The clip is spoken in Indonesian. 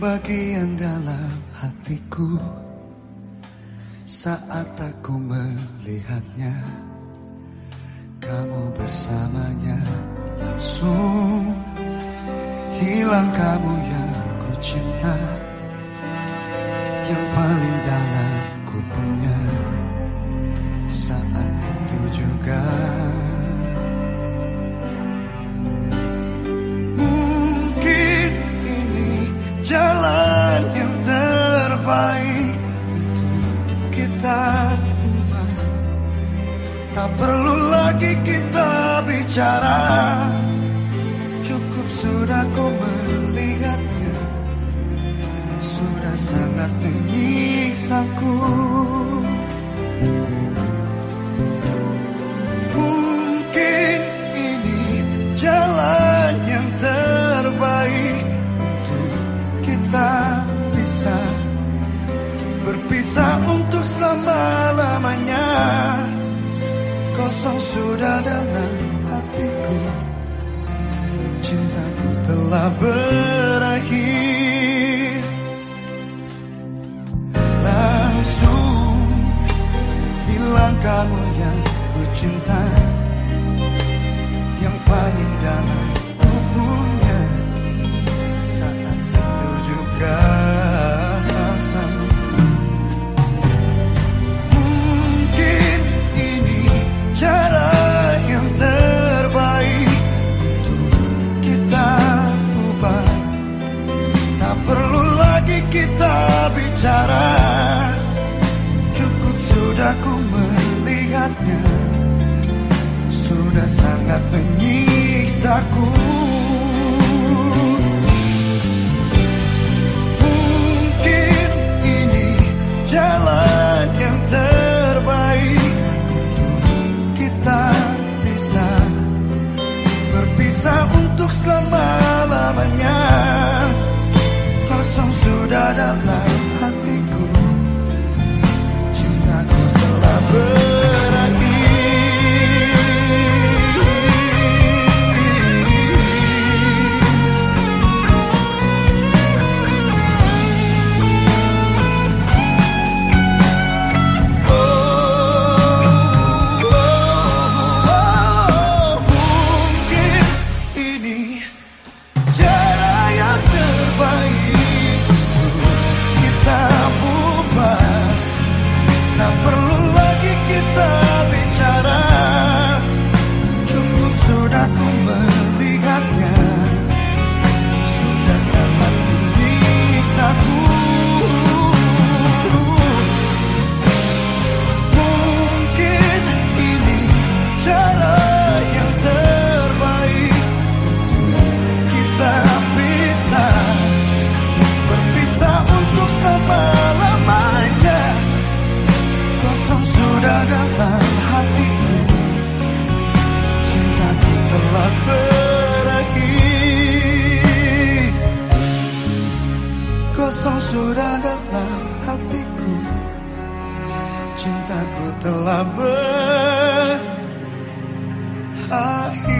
kebahagiaan dalam hatiku saat aku melihatnya. Kamu bersamanya langsung hilang kamu yang ku cinta, yang paling dalam ku punya terbaik untuk kita ubah. Tak perlu lagi kita bicara. Cukup sudah kau melihatnya. Sudah sangat menyiksaku. Kosong sudah dalam hatiku, cintaku telah berakhir. Langsung hilang kamu yang ku cinta. Yang paling dalam ku Saat itu juga sudah ku melihatnya. Sudah sangat menyiksaku Kosong sudah dalam hatiku. Cintaku telah berakhir